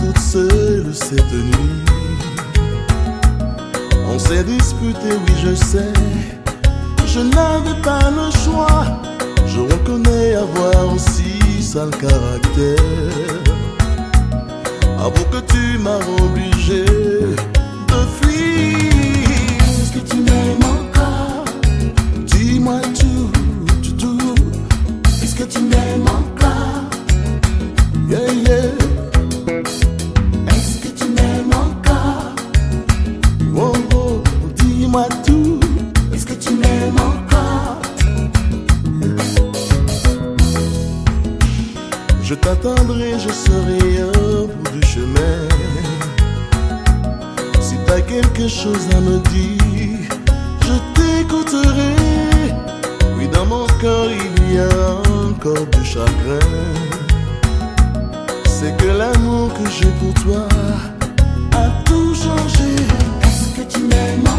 toute seule cette nuit? On s'est disputé, oui je sais. Je n'avais pas le choix. Je reconnais avoir aussi sale caractère Avoue que tu m'as obligé de fuir. Est-ce que tu m'aimes encore? Dis-moi tout, tout, tout. Est-ce que tu m'aimes Je t'attendrai, je serai un bout du chemin. Si t'as quelque chose à me dire, je t'écouterai. Oui, dans mon cœur, il y a encore du chagrin. C'est que l'amour que j'ai pour toi a tout changé. Est-ce que tu m'aimes?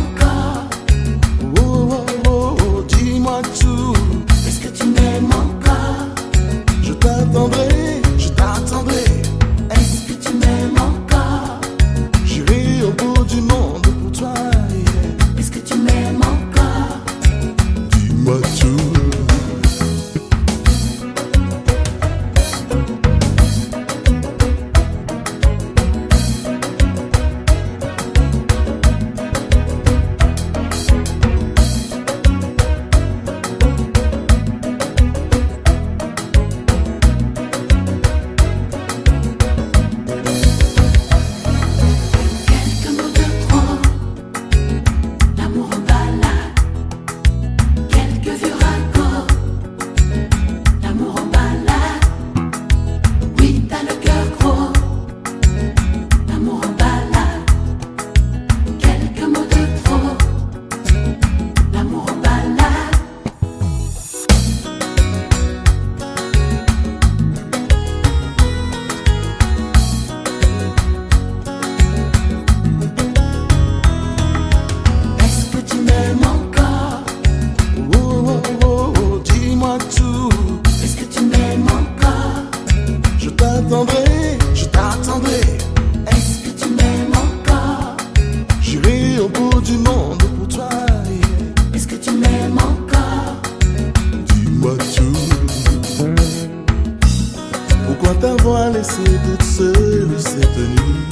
Laissé toute seule cette nuit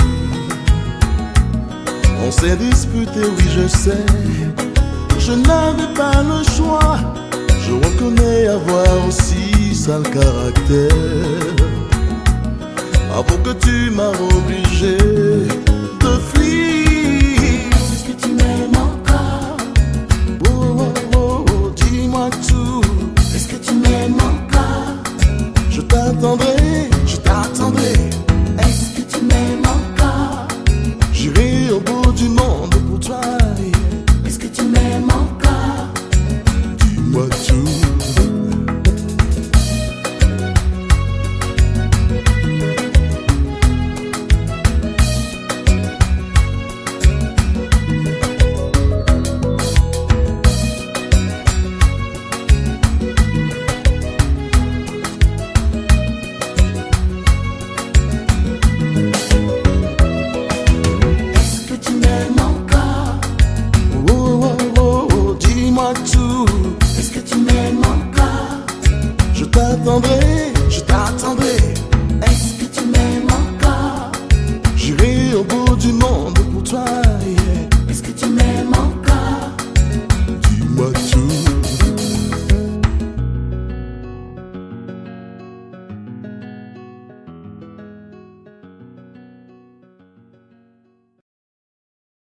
On s'est disputé, oui, je sais. Je n'avais pas le choix. Je reconnais avoir aussi sale caractère. Avoue que tu m'as obligé dis-moi